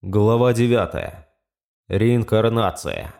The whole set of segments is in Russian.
Глава 9. Реинкарнация.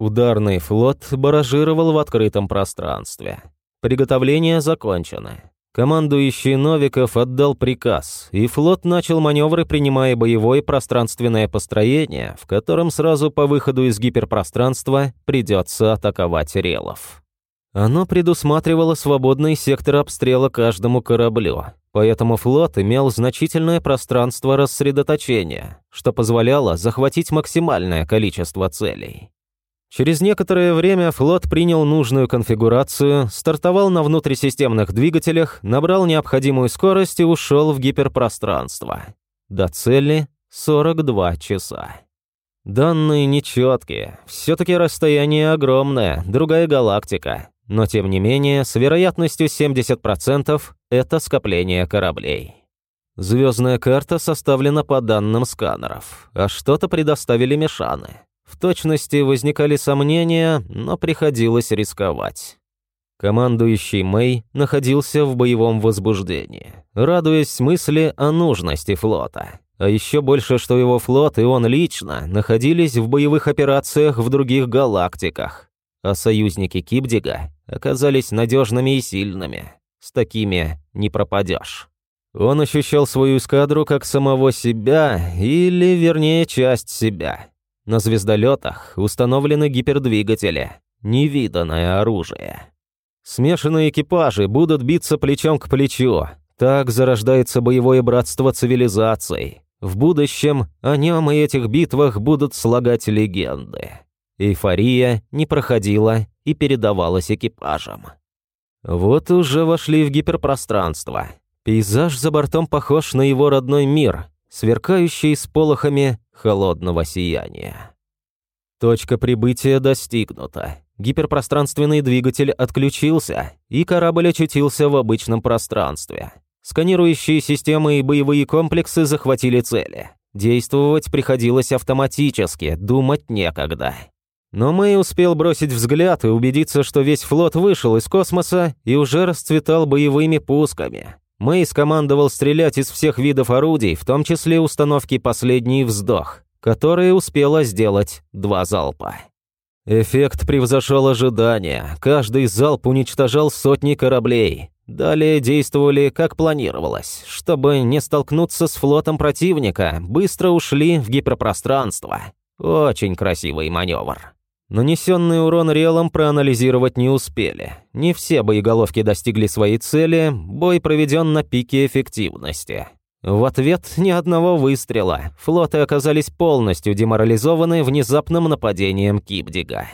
Ударный флот баражировал в открытом пространстве. Приготовления закончены. Командующий Новиков отдал приказ, и флот начал маневры, принимая боевое пространственное построение, в котором сразу по выходу из гиперпространства придется атаковать релов. Оно предусматривало свободный сектор обстрела каждому кораблю, поэтому флот имел значительное пространство рассредоточения, что позволяло захватить максимальное количество целей. Через некоторое время флот принял нужную конфигурацию, стартовал на внутрисистемных двигателях, набрал необходимую скорость и ушел в гиперпространство. До цели 42 часа. Данные нечеткие, все-таки расстояние огромное, другая галактика. Но тем не менее, с вероятностью 70% это скопление кораблей. Звездная карта составлена по данным сканеров, а что-то предоставили Мешаны. В точности возникали сомнения, но приходилось рисковать. Командующий Мэй находился в боевом возбуждении, радуясь мысли о нужности флота. А еще больше, что его флот и он лично находились в боевых операциях в других галактиках. А союзники Кипдига оказались надежными и сильными. С такими не пропадешь. Он ощущал свою эскадру как самого себя, или, вернее, часть себя. На звездолетах установлены гипердвигатели, невиданное оружие. Смешанные экипажи будут биться плечом к плечу. Так зарождается боевое братство цивилизаций. В будущем о нем и этих битвах будут слагать легенды. Эйфория не проходила и передавалась экипажам. Вот уже вошли в гиперпространство. Пейзаж за бортом похож на его родной мир, сверкающий с полохами холодного сияния. Точка прибытия достигнута. Гиперпространственный двигатель отключился, и корабль очутился в обычном пространстве. Сканирующие системы и боевые комплексы захватили цели. Действовать приходилось автоматически, думать некогда. Но Мэй успел бросить взгляд и убедиться, что весь флот вышел из космоса и уже расцветал боевыми пусками. Мэй скомандовал стрелять из всех видов орудий, в том числе установки «Последний вздох», которые успела сделать два залпа. Эффект превзошел ожидания. Каждый залп уничтожал сотни кораблей. Далее действовали, как планировалось. Чтобы не столкнуться с флотом противника, быстро ушли в гиперпространство. Очень красивый маневр. Нанесенный урон релом проанализировать не успели. Не все боеголовки достигли своей цели, бой проведен на пике эффективности. В ответ ни одного выстрела. Флоты оказались полностью деморализованы внезапным нападением Кипдига.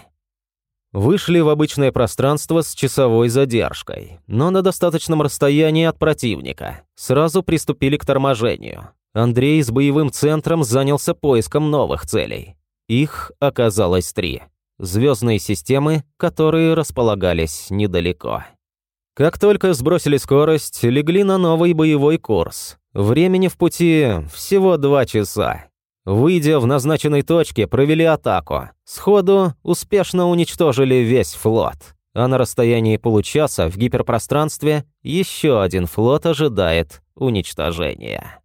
Вышли в обычное пространство с часовой задержкой, но на достаточном расстоянии от противника. Сразу приступили к торможению. Андрей с боевым центром занялся поиском новых целей. Их оказалось три звездные системы, которые располагались недалеко. Как только сбросили скорость, легли на новый боевой курс. Времени в пути всего два часа. Выйдя в назначенной точке, провели атаку. Сходу успешно уничтожили весь флот. А на расстоянии получаса в гиперпространстве еще один флот ожидает уничтожения.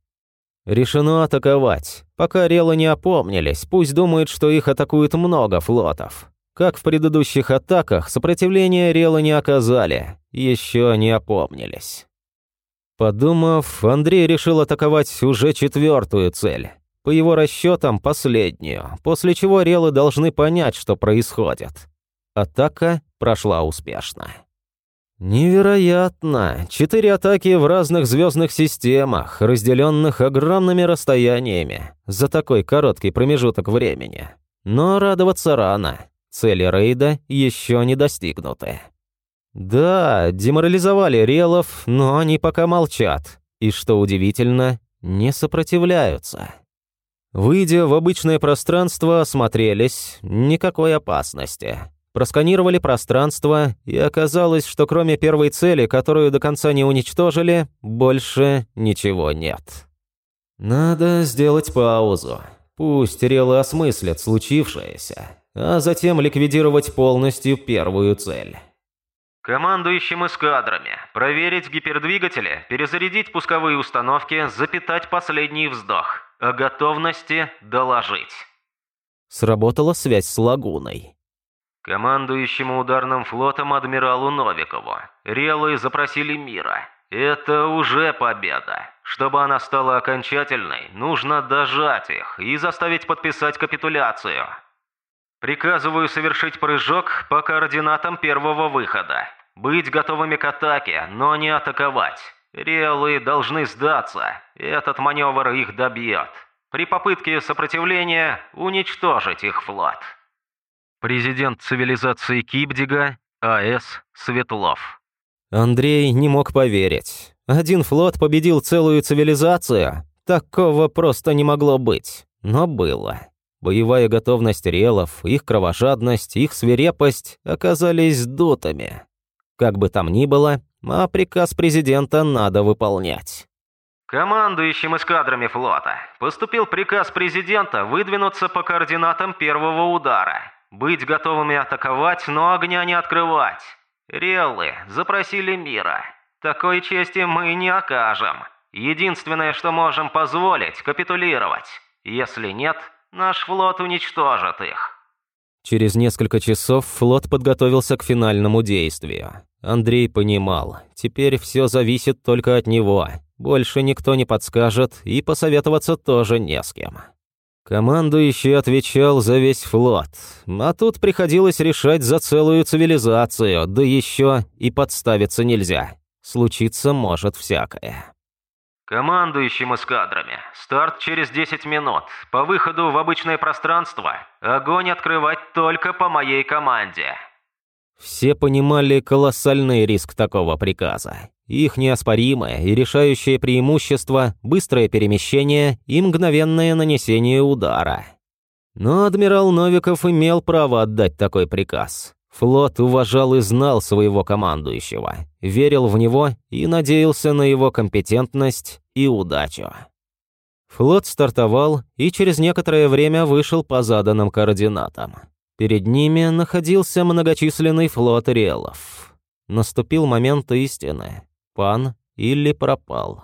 Решено атаковать. Пока релы не опомнились, пусть думают, что их атакует много флотов. Как в предыдущих атаках, сопротивления релы не оказали, еще не опомнились. Подумав, Андрей решил атаковать уже четвертую цель. По его расчетам, последнюю, после чего релы должны понять, что происходит. Атака прошла успешно. Невероятно! Четыре атаки в разных звездных системах, разделенных огромными расстояниями за такой короткий промежуток времени. Но радоваться рано. Цели рейда еще не достигнуты. Да, деморализовали релов, но они пока молчат. И, что удивительно, не сопротивляются. Выйдя в обычное пространство, осмотрелись, никакой опасности. Просканировали пространство, и оказалось, что кроме первой цели, которую до конца не уничтожили, больше ничего нет. Надо сделать паузу. Пусть релы осмыслят случившееся, а затем ликвидировать полностью первую цель. Командующим эскадрами. Проверить гипердвигатели, перезарядить пусковые установки, запитать последний вздох. О готовности доложить. Сработала связь с лагуной. Командующему ударным флотом адмиралу Новикову. Релы запросили мира. Это уже победа. Чтобы она стала окончательной, нужно дожать их и заставить подписать капитуляцию. Приказываю совершить прыжок по координатам первого выхода. Быть готовыми к атаке, но не атаковать. Реалы должны сдаться. Этот маневр их добьет. При попытке сопротивления уничтожить их флот. Президент цивилизации Кибдига А.С. Светлов. Андрей не мог поверить. Один флот победил целую цивилизацию? Такого просто не могло быть. Но было. Боевая готовность релов, их кровожадность, их свирепость оказались дутыми. Как бы там ни было, а приказ президента надо выполнять. Командующим эскадрами флота поступил приказ президента выдвинуться по координатам первого удара. Быть готовыми атаковать, но огня не открывать. Реллы запросили мира. Такой чести мы не окажем. Единственное, что можем позволить, капитулировать. Если нет, наш флот уничтожит их. Через несколько часов флот подготовился к финальному действию. Андрей понимал, теперь все зависит только от него. Больше никто не подскажет, и посоветоваться тоже не с кем. Командующий отвечал за весь флот, а тут приходилось решать за целую цивилизацию, да еще и подставиться нельзя. Случиться может всякое. Командующим эскадрами. Старт через 10 минут. По выходу в обычное пространство. Огонь открывать только по моей команде. Все понимали колоссальный риск такого приказа. Их неоспоримое и решающее преимущество – быстрое перемещение и мгновенное нанесение удара. Но адмирал Новиков имел право отдать такой приказ. Флот уважал и знал своего командующего, верил в него и надеялся на его компетентность и удачу. Флот стартовал и через некоторое время вышел по заданным координатам. Перед ними находился многочисленный флот релов. Наступил момент истины. Пан или пропал.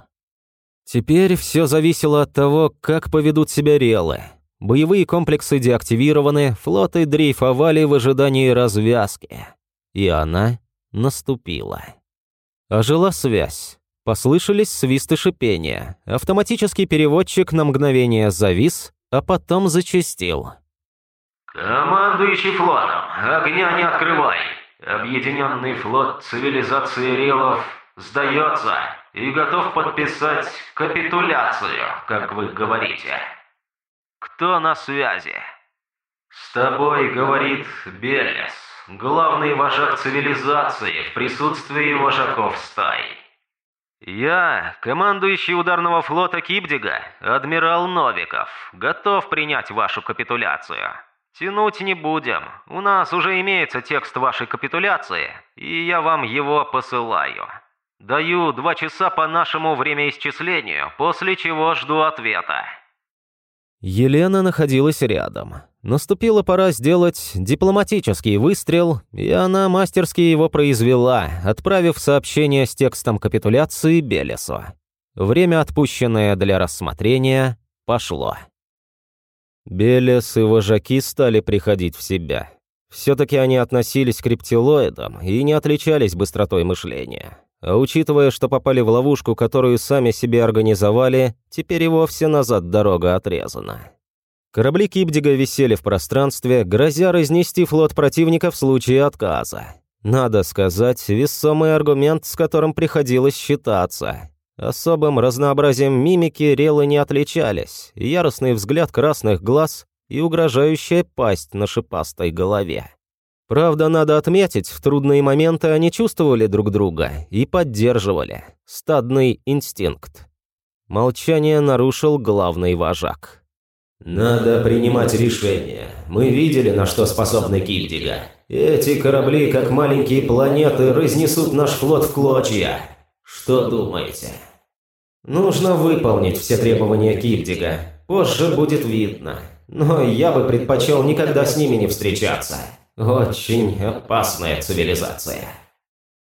Теперь все зависело от того, как поведут себя релы, Боевые комплексы деактивированы, флоты дрейфовали в ожидании развязки. И она наступила. Ожила связь. Послышались свисты шипения. Автоматический переводчик на мгновение завис, а потом зачастил. «Командующий флотом, огня не открывай. Объединенный флот цивилизации Релов сдается и готов подписать капитуляцию, как вы говорите». «Кто на связи?» «С тобой, — говорит Белес, главный вожак цивилизации в присутствии вожаков стай». «Я, командующий ударного флота Кибдига, адмирал Новиков, готов принять вашу капитуляцию. Тянуть не будем, у нас уже имеется текст вашей капитуляции, и я вам его посылаю. Даю два часа по нашему времяисчислению, после чего жду ответа». Елена находилась рядом. Наступила пора сделать дипломатический выстрел, и она мастерски его произвела, отправив сообщение с текстом капитуляции Белесу. Время, отпущенное для рассмотрения, пошло. Белес и вожаки стали приходить в себя. Все-таки они относились к рептилоидам и не отличались быстротой мышления. А учитывая, что попали в ловушку, которую сами себе организовали, теперь и вовсе назад дорога отрезана. Корабли Кипдига висели в пространстве, грозя разнести флот противника в случае отказа. Надо сказать, весомый аргумент, с которым приходилось считаться. Особым разнообразием мимики релы не отличались, яростный взгляд красных глаз и угрожающая пасть на шипастой голове. Правда, надо отметить, в трудные моменты они чувствовали друг друга и поддерживали. Стадный инстинкт. Молчание нарушил главный вожак. «Надо принимать решение. Мы видели, на что способны Кильдига. Эти корабли, как маленькие планеты, разнесут наш флот в клочья. Что думаете? Нужно выполнить все требования Кипдига. Позже будет видно. Но я бы предпочел никогда с ними не встречаться. Очень опасная цивилизация.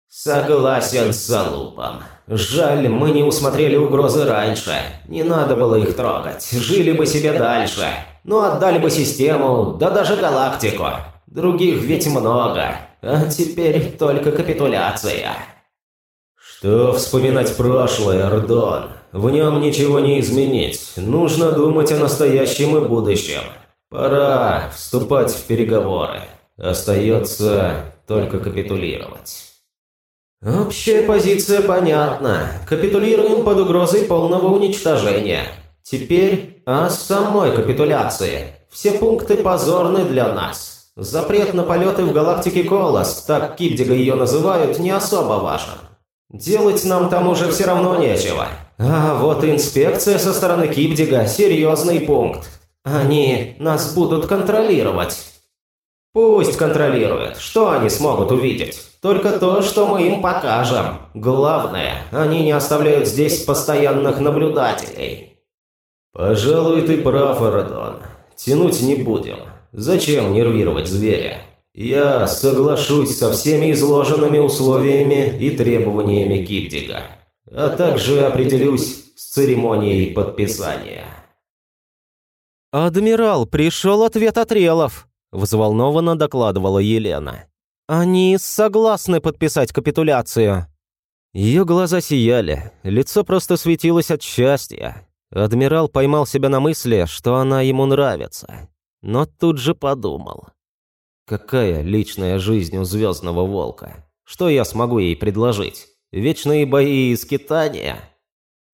Согласен с Залупом. Жаль, мы не усмотрели угрозы раньше. Не надо было их трогать. Жили бы себе дальше. Ну, отдали бы систему, да даже галактику. Других ведь много. А теперь только капитуляция. Что вспоминать прошлое, Ордон? В нем ничего не изменить. Нужно думать о настоящем и будущем. Пора вступать в переговоры. Остается только капитулировать. Общая позиция понятна. Капитулируем под угрозой полного уничтожения. Теперь о самой капитуляции. Все пункты позорны для нас. Запрет на полеты в галактике Колос, так Кипдига ее называют, не особо важен. Делать нам там уже все равно нечего. А вот инспекция со стороны Кипдига – серьезный пункт. Они нас будут контролировать. Пусть контролируют. Что они смогут увидеть? Только то, что мы им покажем. Главное, они не оставляют здесь постоянных наблюдателей. Пожалуй, ты прав, Арадон. Тянуть не будем. Зачем нервировать зверя? Я соглашусь со всеми изложенными условиями и требованиями Кипдига, а также определюсь с церемонией подписания. «Адмирал, пришел ответ от Релов», – взволнованно докладывала Елена. «Они согласны подписать капитуляцию». Ее глаза сияли, лицо просто светилось от счастья. Адмирал поймал себя на мысли, что она ему нравится, но тут же подумал. Какая личная жизнь у Звездного Волка? Что я смогу ей предложить? Вечные бои и скитания?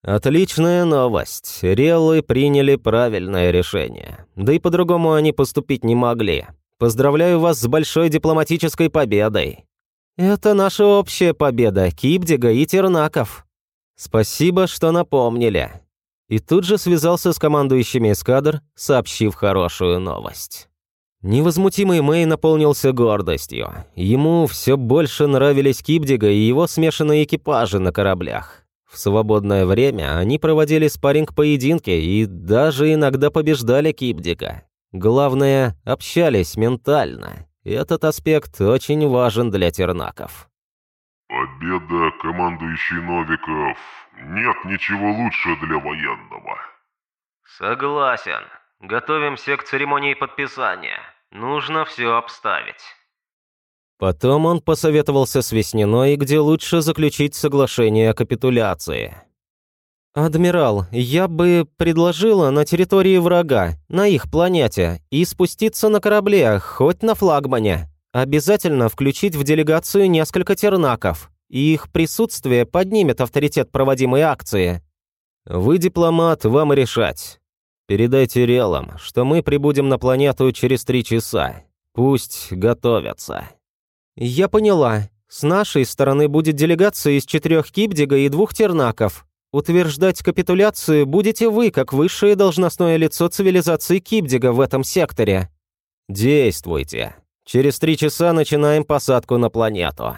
Отличная новость. Реллы приняли правильное решение. Да и по-другому они поступить не могли. Поздравляю вас с большой дипломатической победой. Это наша общая победа, Кипдига и Тернаков. Спасибо, что напомнили. И тут же связался с командующими эскадр, сообщив хорошую новость. Невозмутимый Мэй наполнился гордостью. Ему все больше нравились Кипдига и его смешанные экипажи на кораблях. В свободное время они проводили спарринг-поединки и даже иногда побеждали Кипдига. Главное, общались ментально. Этот аспект очень важен для тернаков. «Победа, командующий Новиков. Нет ничего лучше для военного». «Согласен», Готовимся к церемонии подписания. Нужно все обставить». Потом он посоветовался с Весниной, где лучше заключить соглашение о капитуляции. «Адмирал, я бы предложила на территории врага, на их планете, и спуститься на корабле, хоть на флагмане. Обязательно включить в делегацию несколько тернаков, и их присутствие поднимет авторитет проводимой акции. Вы дипломат, вам решать. Передайте Релам, что мы прибудем на планету через три часа. Пусть готовятся». «Я поняла. С нашей стороны будет делегация из четырех Кипдига и двух Тернаков. Утверждать капитуляцию будете вы, как высшее должностное лицо цивилизации Кипдига в этом секторе». «Действуйте. Через три часа начинаем посадку на планету».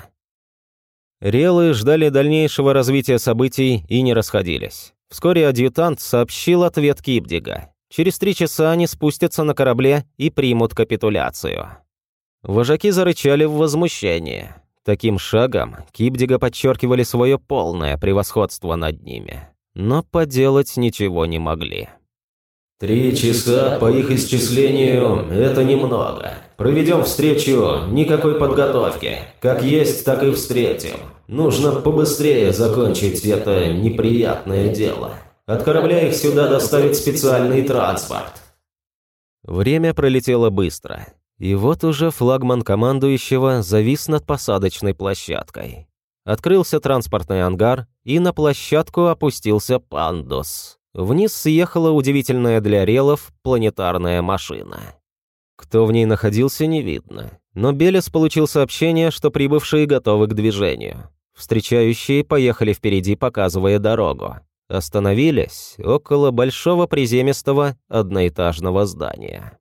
Релы ждали дальнейшего развития событий и не расходились. Вскоре адъютант сообщил ответ Кипдига. Через три часа они спустятся на корабле и примут капитуляцию. Вожаки зарычали в возмущении. Таким шагом Кипдига подчеркивали свое полное превосходство над ними. Но поделать ничего не могли. «Три часа, по их исчислению, это немного. Проведем встречу, никакой подготовки. Как есть, так и встретим. Нужно побыстрее закончить это неприятное дело. От корабля их сюда доставит специальный транспорт». Время пролетело быстро. И вот уже флагман командующего завис над посадочной площадкой. Открылся транспортный ангар, и на площадку опустился пандус. Вниз съехала удивительная для релов планетарная машина. Кто в ней находился, не видно. Но Белес получил сообщение, что прибывшие готовы к движению. Встречающие поехали впереди, показывая дорогу. Остановились около большого приземистого одноэтажного здания.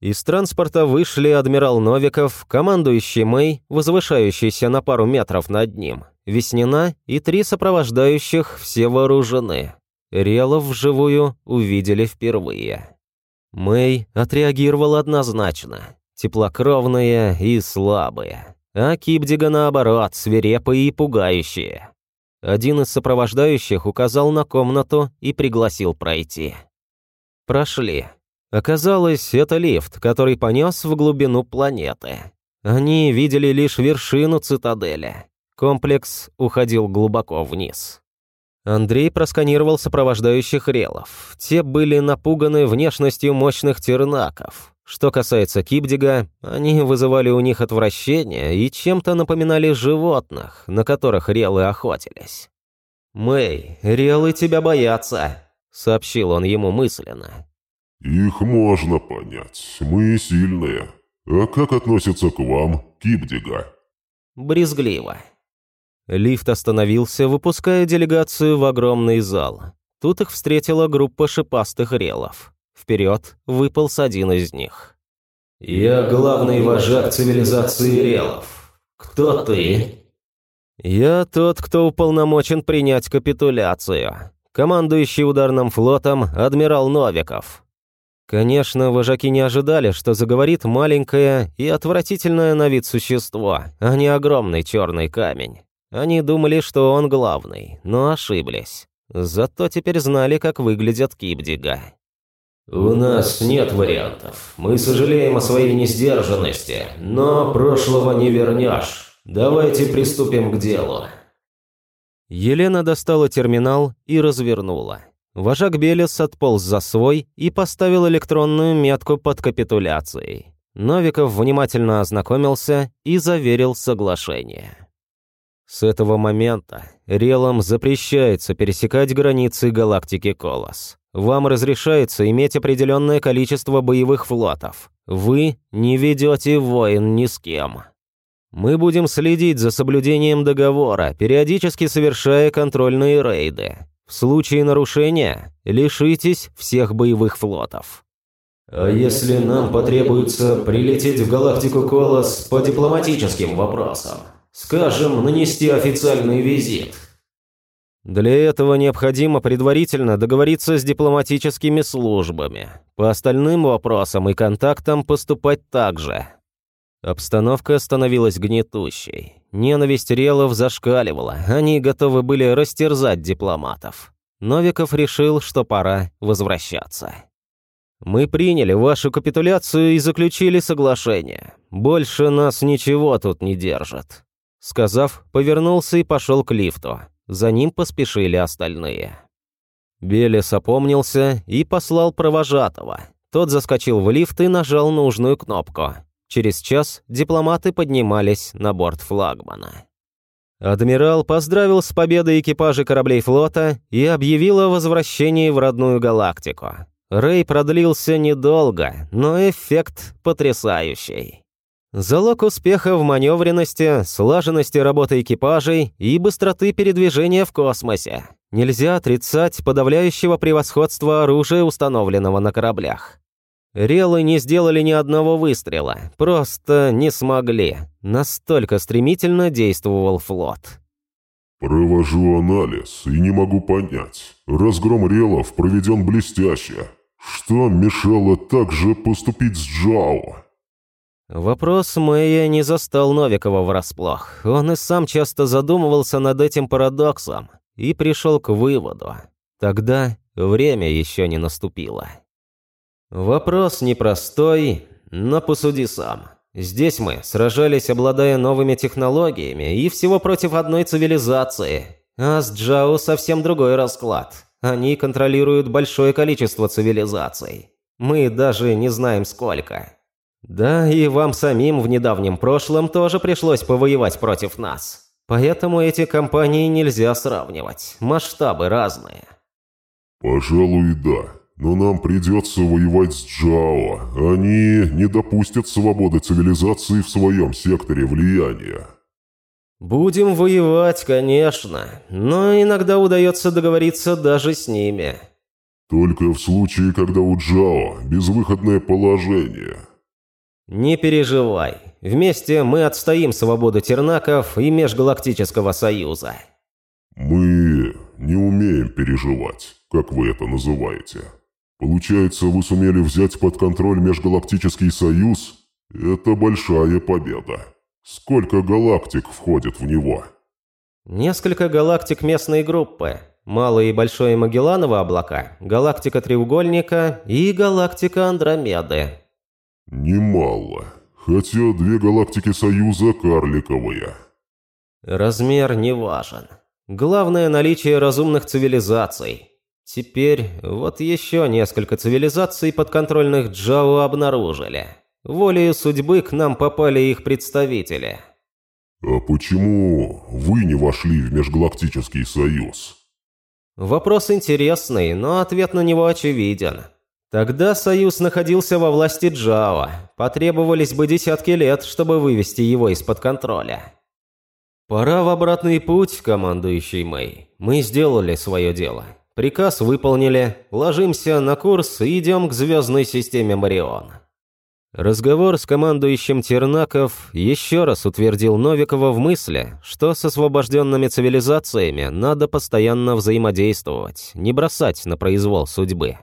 Из транспорта вышли адмирал Новиков, командующий Мэй, возвышающийся на пару метров над ним, Веснина и три сопровождающих все вооружены. Релов вживую увидели впервые. Мэй отреагировал однозначно. Теплокровные и слабые. А Кипдига, наоборот, свирепые и пугающие. Один из сопровождающих указал на комнату и пригласил пройти. Прошли. Оказалось, это лифт, который понес в глубину планеты. Они видели лишь вершину цитадели. Комплекс уходил глубоко вниз. Андрей просканировал сопровождающих релов. Те были напуганы внешностью мощных тернаков. Что касается Кипдига, они вызывали у них отвращение и чем-то напоминали животных, на которых релы охотились. «Мэй, релы тебя боятся», — сообщил он ему мысленно. «Их можно понять. Мы сильные. А как относятся к вам, Кипдига?» Брезгливо. Лифт остановился, выпуская делегацию в огромный зал. Тут их встретила группа шипастых релов. Вперед выполз один из них. «Я главный вожак цивилизации релов. Кто ты?» «Я тот, кто уполномочен принять капитуляцию. Командующий ударным флотом адмирал Новиков. Конечно, вожаки не ожидали, что заговорит маленькое и отвратительное на вид существо, а не огромный черный камень. Они думали, что он главный, но ошиблись. Зато теперь знали, как выглядят Кибдига. «У нас нет вариантов. Мы сожалеем о своей несдержанности, но прошлого не вернешь. Давайте приступим к делу». Елена достала терминал и развернула. Вожак Белес отполз за свой и поставил электронную метку под капитуляцией. Новиков внимательно ознакомился и заверил соглашение. С этого момента Релам запрещается пересекать границы галактики Колос. Вам разрешается иметь определенное количество боевых флотов. Вы не ведете войн ни с кем. Мы будем следить за соблюдением договора, периодически совершая контрольные рейды. В случае нарушения лишитесь всех боевых флотов. А если нам потребуется прилететь в галактику Колос по дипломатическим вопросам? Скажем, нанести официальный визит. Для этого необходимо предварительно договориться с дипломатическими службами. По остальным вопросам и контактам поступать так же. Обстановка становилась гнетущей. Ненависть релов зашкаливала, они готовы были растерзать дипломатов. Новиков решил, что пора возвращаться. «Мы приняли вашу капитуляцию и заключили соглашение. Больше нас ничего тут не держит. Сказав, повернулся и пошел к лифту. За ним поспешили остальные. Белес опомнился и послал провожатого. Тот заскочил в лифт и нажал нужную кнопку. Через час дипломаты поднимались на борт флагмана. Адмирал поздравил с победой экипажи кораблей флота и объявил о возвращении в родную галактику. Рей продлился недолго, но эффект потрясающий. Залог успеха в маневренности, слаженности работы экипажей и быстроты передвижения в космосе. Нельзя отрицать подавляющего превосходства оружия, установленного на кораблях. Релы не сделали ни одного выстрела, просто не смогли. Настолько стремительно действовал флот. «Провожу анализ и не могу понять. Разгром релов проведен блестяще. Что мешало так же поступить с Джао?» Вопрос Мэя не застал Новикова врасплох. Он и сам часто задумывался над этим парадоксом и пришел к выводу. Тогда время еще не наступило. Вопрос непростой, но посуди сам. Здесь мы сражались, обладая новыми технологиями и всего против одной цивилизации. А с Джао совсем другой расклад. Они контролируют большое количество цивилизаций. Мы даже не знаем сколько. Да, и вам самим в недавнем прошлом тоже пришлось повоевать против нас. Поэтому эти компании нельзя сравнивать. Масштабы разные. Пожалуй, да. Но нам придется воевать с Джао. Они не допустят свободы цивилизации в своем секторе влияния. Будем воевать, конечно. Но иногда удается договориться даже с ними. Только в случае, когда у Джао безвыходное положение – Не переживай. Вместе мы отстоим свободу тернаков и Межгалактического Союза. Мы не умеем переживать, как вы это называете. Получается, вы сумели взять под контроль Межгалактический Союз? Это большая победа. Сколько галактик входит в него? Несколько галактик местной группы. Малое и Большое Магелланово облака, галактика Треугольника и галактика Андромеды. Немало. Хотя две галактики Союза карликовые. Размер не важен. Главное наличие разумных цивилизаций. Теперь вот еще несколько цивилизаций подконтрольных Джао обнаружили. Волею судьбы к нам попали их представители. А почему вы не вошли в Межгалактический Союз? Вопрос интересный, но ответ на него очевиден. Тогда Союз находился во власти Джао. Потребовались бы десятки лет, чтобы вывести его из-под контроля. Пора в обратный путь, командующий Мэй. Мы сделали свое дело. Приказ выполнили, ложимся на курс и идем к звездной системе Марион. Разговор с командующим Тернаков еще раз утвердил Новикова в мысли, что с освобожденными цивилизациями надо постоянно взаимодействовать, не бросать на произвол судьбы.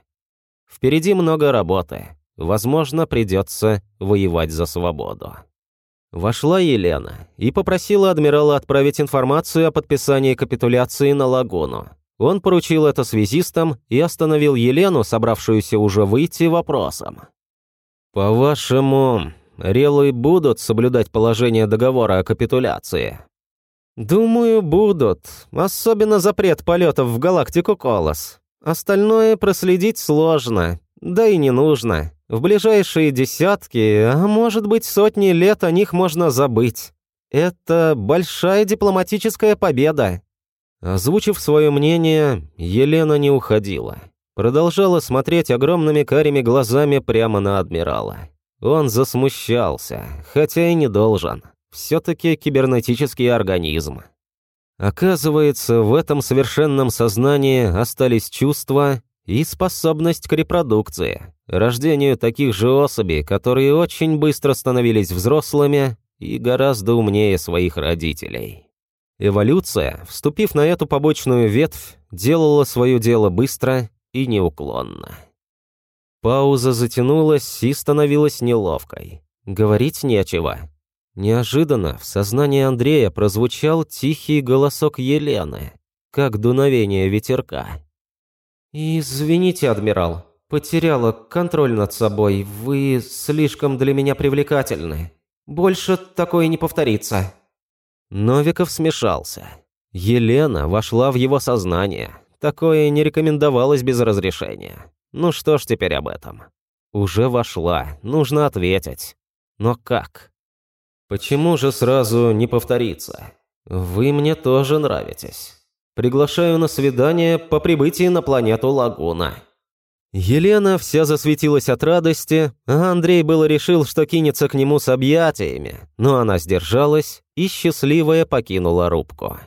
Впереди много работы. Возможно, придется воевать за свободу. Вошла Елена и попросила адмирала отправить информацию о подписании капитуляции на лагуну. Он поручил это связистам и остановил Елену, собравшуюся уже выйти, вопросом. «По-вашему, релы будут соблюдать положение договора о капитуляции?» «Думаю, будут. Особенно запрет полетов в галактику Колос. Остальное проследить сложно, да и не нужно. В ближайшие десятки, а может быть сотни лет о них можно забыть. Это большая дипломатическая победа». Озвучив свое мнение, Елена не уходила продолжала смотреть огромными карими глазами прямо на адмирала. Он засмущался, хотя и не должен. Все-таки кибернетический организм. Оказывается, в этом совершенном сознании остались чувства и способность к репродукции, рождению таких же особей, которые очень быстро становились взрослыми и гораздо умнее своих родителей. Эволюция, вступив на эту побочную ветвь, делала свое дело быстро и неуклонно. Пауза затянулась и становилась неловкой. Говорить нечего. Неожиданно в сознании Андрея прозвучал тихий голосок Елены, как дуновение ветерка. «Извините, адмирал, потеряла контроль над собой. Вы слишком для меня привлекательны. Больше такое не повторится». Новиков смешался. Елена вошла в его сознание, Такое не рекомендовалось без разрешения. Ну что ж теперь об этом? Уже вошла, нужно ответить. Но как? Почему же сразу не повториться? Вы мне тоже нравитесь. Приглашаю на свидание по прибытии на планету Лагуна. Елена вся засветилась от радости, а Андрей было решил, что кинется к нему с объятиями, но она сдержалась и счастливая покинула рубку.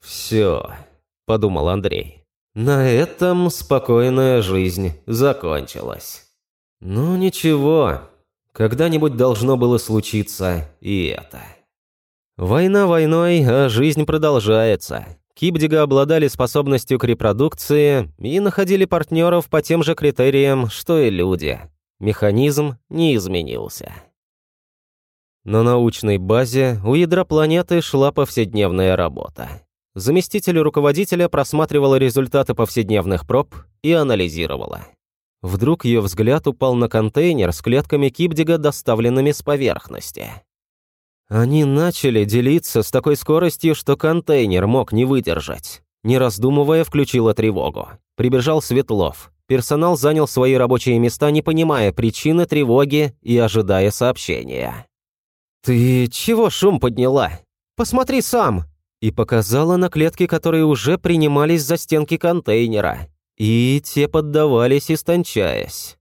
Все, подумал Андрей. На этом спокойная жизнь закончилась. Ну ничего, когда-нибудь должно было случиться и это. Война войной, а жизнь продолжается. Кибдига обладали способностью к репродукции и находили партнеров по тем же критериям, что и люди. Механизм не изменился. На научной базе у ядра планеты шла повседневная работа. Заместитель руководителя просматривала результаты повседневных проб и анализировала. Вдруг ее взгляд упал на контейнер с клетками кибдига, доставленными с поверхности. Они начали делиться с такой скоростью, что контейнер мог не выдержать. Не раздумывая, включила тревогу. Прибежал Светлов. Персонал занял свои рабочие места, не понимая причины тревоги и ожидая сообщения. «Ты чего шум подняла? Посмотри сам!» и показала на клетки, которые уже принимались за стенки контейнера, и те поддавались, истончаясь.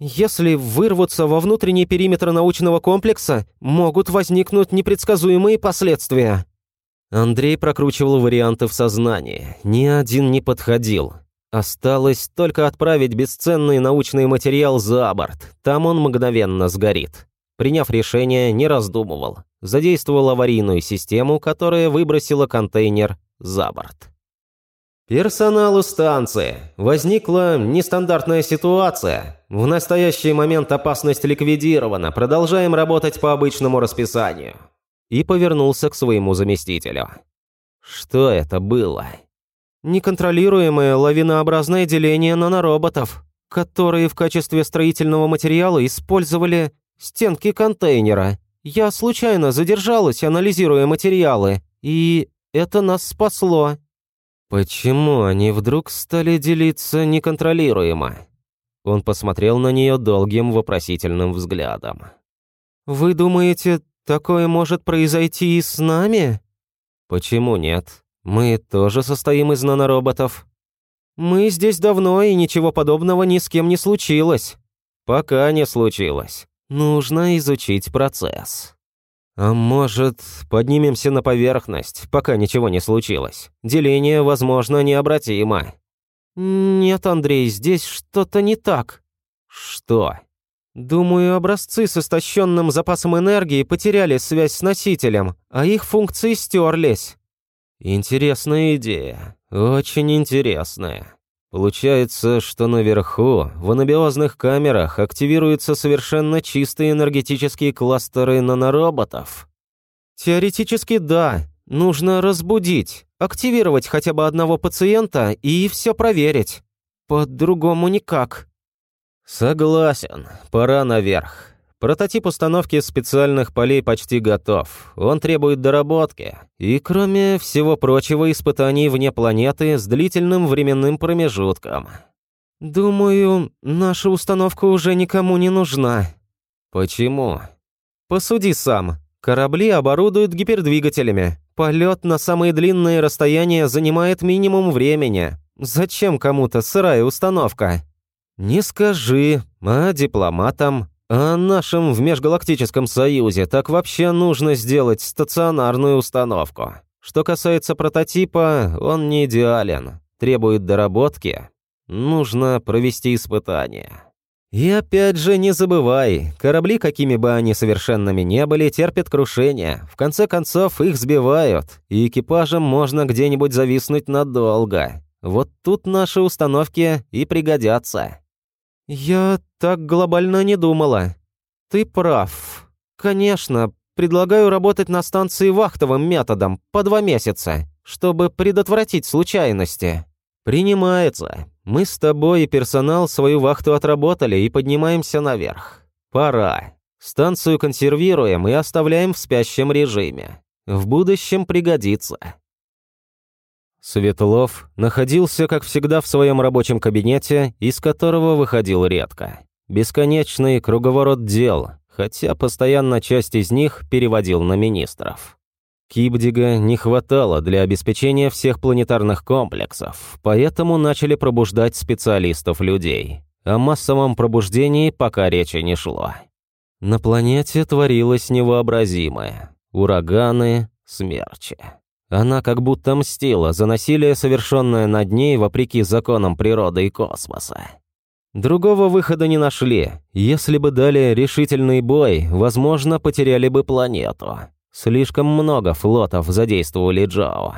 Если вырваться во внутренний периметр научного комплекса, могут возникнуть непредсказуемые последствия. Андрей прокручивал варианты в сознании, ни один не подходил. Осталось только отправить бесценный научный материал за борт, там он мгновенно сгорит. Приняв решение, не раздумывал. Задействовал аварийную систему, которая выбросила контейнер за борт. Персоналу станции. Возникла нестандартная ситуация. В настоящий момент опасность ликвидирована. Продолжаем работать по обычному расписанию. И повернулся к своему заместителю. Что это было? Неконтролируемое лавинообразное деление нанороботов, которые в качестве строительного материала использовали стенки контейнера. Я случайно задержалась, анализируя материалы, и это нас спасло. Почему они вдруг стали делиться неконтролируемо? Он посмотрел на нее долгим вопросительным взглядом. «Вы думаете, такое может произойти и с нами?» «Почему нет? Мы тоже состоим из нанороботов». «Мы здесь давно, и ничего подобного ни с кем не случилось». «Пока не случилось. Нужно изучить процесс». «А может, поднимемся на поверхность, пока ничего не случилось? Деление, возможно, необратимо». «Нет, Андрей, здесь что-то не так». «Что?» «Думаю, образцы с истощенным запасом энергии потеряли связь с носителем, а их функции стерлись». «Интересная идея. Очень интересная. Получается, что наверху, в анабиозных камерах, активируются совершенно чистые энергетические кластеры нанороботов. Теоретически да. Нужно разбудить, активировать хотя бы одного пациента и все проверить. По-другому никак. Согласен. Пора наверх. Прототип установки специальных полей почти готов. Он требует доработки. И, кроме всего прочего, испытаний вне планеты с длительным временным промежутком. Думаю, наша установка уже никому не нужна. Почему? Посуди сам. Корабли оборудуют гипердвигателями. Полет на самые длинные расстояния занимает минимум времени. Зачем кому-то сырая установка? Не скажи, а дипломатам а нашим в Межгалактическом Союзе так вообще нужно сделать стационарную установку. Что касается прототипа, он не идеален, требует доработки. Нужно провести испытания. И опять же, не забывай, корабли, какими бы они совершенными не были, терпят крушение. В конце концов, их сбивают, и экипажам можно где-нибудь зависнуть надолго. Вот тут наши установки и пригодятся. «Я так глобально не думала. Ты прав. Конечно, предлагаю работать на станции вахтовым методом по два месяца, чтобы предотвратить случайности». «Принимается. Мы с тобой и персонал свою вахту отработали и поднимаемся наверх. Пора. Станцию консервируем и оставляем в спящем режиме. В будущем пригодится». Светлов находился, как всегда, в своем рабочем кабинете, из которого выходил редко. Бесконечный круговорот дел, хотя постоянно часть из них переводил на министров. Кибдига не хватало для обеспечения всех планетарных комплексов, поэтому начали пробуждать специалистов людей. О массовом пробуждении пока речи не шло. На планете творилось невообразимое. Ураганы, смерчи. Она как будто мстила за насилие, совершенное над ней вопреки законам природы и космоса. Другого выхода не нашли. Если бы дали решительный бой, возможно, потеряли бы планету. Слишком много флотов задействовали Джао.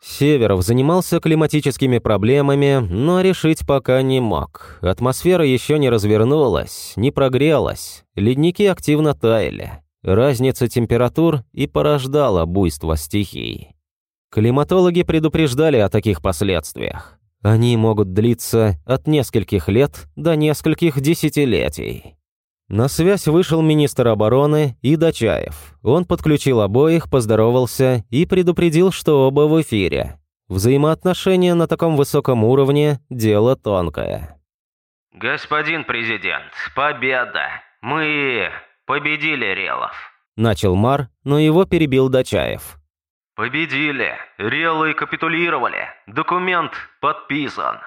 Северов занимался климатическими проблемами, но решить пока не мог. Атмосфера еще не развернулась, не прогрелась, ледники активно таяли. Разница температур и порождала буйство стихий. Климатологи предупреждали о таких последствиях. Они могут длиться от нескольких лет до нескольких десятилетий. На связь вышел министр обороны и Дачаев. Он подключил обоих, поздоровался и предупредил, что оба в эфире. Взаимоотношения на таком высоком уровне – дело тонкое. «Господин президент, победа! Мы «Победили, Релов!» Начал Мар, но его перебил Дачаев. «Победили! Релы капитулировали! Документ подписан!»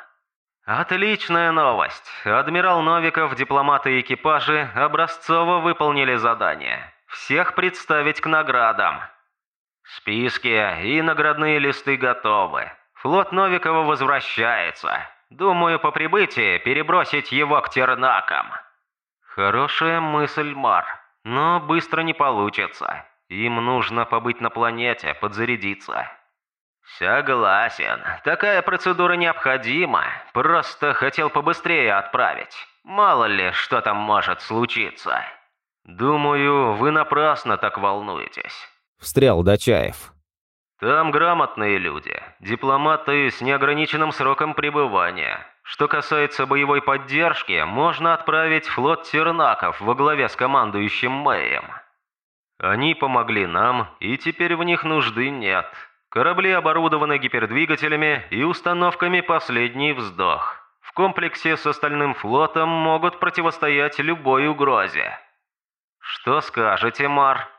«Отличная новость! Адмирал Новиков, дипломаты и экипажи образцово выполнили задание. Всех представить к наградам. Списки и наградные листы готовы. Флот Новикова возвращается. Думаю, по прибытии перебросить его к Тернакам». «Хорошая мысль, Мар. но быстро не получится. Им нужно побыть на планете, подзарядиться. Согласен, такая процедура необходима. Просто хотел побыстрее отправить. Мало ли, что там может случиться. Думаю, вы напрасно так волнуетесь. Встрял Дачаев. Там грамотные люди, дипломаты с неограниченным сроком пребывания. Что касается боевой поддержки, можно отправить флот Тернаков во главе с командующим Мэем. Они помогли нам, и теперь в них нужды нет. Корабли оборудованы гипердвигателями и установками «Последний вздох». В комплексе с остальным флотом могут противостоять любой угрозе. Что скажете, Мар?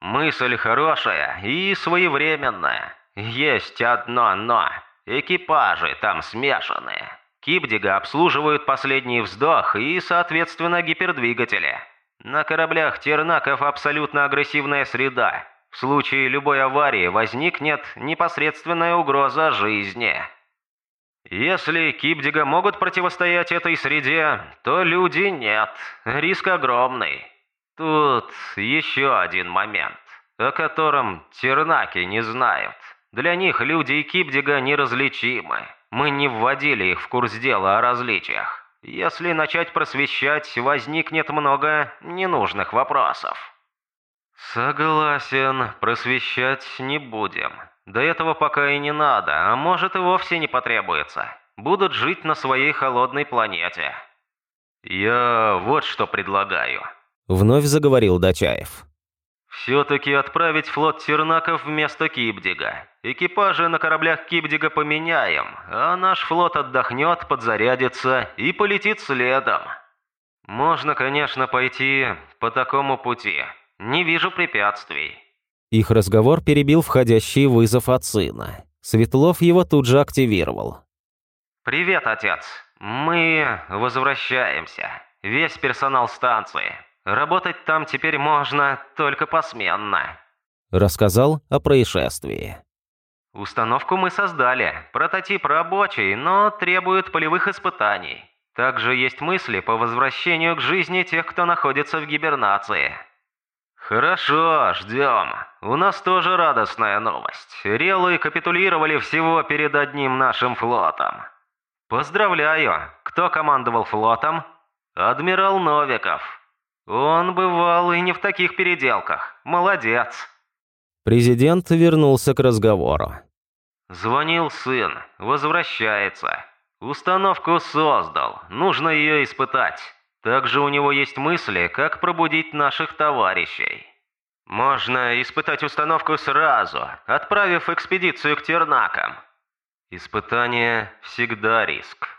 Мысль хорошая и своевременная. Есть одно «но». Экипажи там смешанные. Кипдига обслуживают последний вздох и, соответственно, гипердвигатели. На кораблях Тернаков абсолютно агрессивная среда. В случае любой аварии возникнет непосредственная угроза жизни. Если Кипдига могут противостоять этой среде, то люди нет. Риск огромный. Тут еще один момент, о котором Тернаки не знают. Для них люди и Кипдига неразличимы. Мы не вводили их в курс дела о различиях. Если начать просвещать, возникнет много ненужных вопросов. Согласен, просвещать не будем. До этого пока и не надо, а может и вовсе не потребуется. Будут жить на своей холодной планете. Я вот что предлагаю. Вновь заговорил Дачаев. Все-таки отправить флот Тернаков вместо Кибдига. Экипажи на кораблях Кибдига поменяем, а наш флот отдохнет, подзарядится и полетит следом. Можно, конечно, пойти по такому пути. Не вижу препятствий. Их разговор перебил входящий вызов от сына. Светлов его тут же активировал. «Привет, отец. Мы возвращаемся. Весь персонал станции. Работать там теперь можно только посменно». Рассказал о происшествии. Установку мы создали. Прототип рабочий, но требует полевых испытаний. Также есть мысли по возвращению к жизни тех, кто находится в гибернации. Хорошо, ждем. У нас тоже радостная новость. Релы капитулировали всего перед одним нашим флотом. Поздравляю. Кто командовал флотом? Адмирал Новиков. Он бывал и не в таких переделках. Молодец. Президент вернулся к разговору. Звонил сын. Возвращается. Установку создал. Нужно ее испытать. Также у него есть мысли, как пробудить наших товарищей. Можно испытать установку сразу, отправив экспедицию к Тернакам. Испытание всегда риск.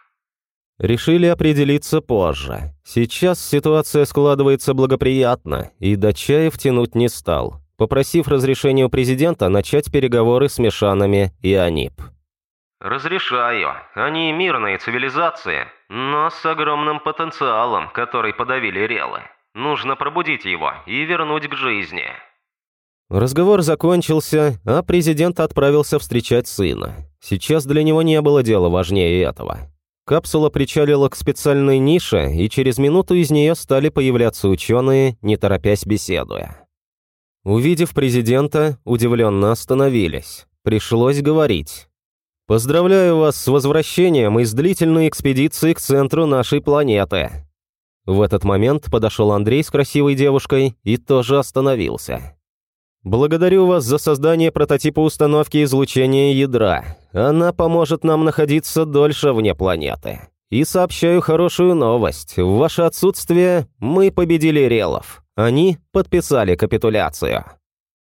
Решили определиться позже. Сейчас ситуация складывается благоприятно, и Дачаев тянуть не стал, попросив разрешения у президента начать переговоры с Мешанами и Анип. «Разрешаю. Они мирные цивилизации, но с огромным потенциалом, который подавили релы. Нужно пробудить его и вернуть к жизни». Разговор закончился, а президент отправился встречать сына. Сейчас для него не было дела важнее этого. Капсула причалила к специальной нише, и через минуту из нее стали появляться ученые, не торопясь беседуя. Увидев президента, удивленно остановились. Пришлось говорить. «Поздравляю вас с возвращением из длительной экспедиции к центру нашей планеты». В этот момент подошел Андрей с красивой девушкой и тоже остановился. Благодарю вас за создание прототипа установки излучения ядра. Она поможет нам находиться дольше вне планеты. И сообщаю хорошую новость. В ваше отсутствие мы победили релов. Они подписали капитуляцию.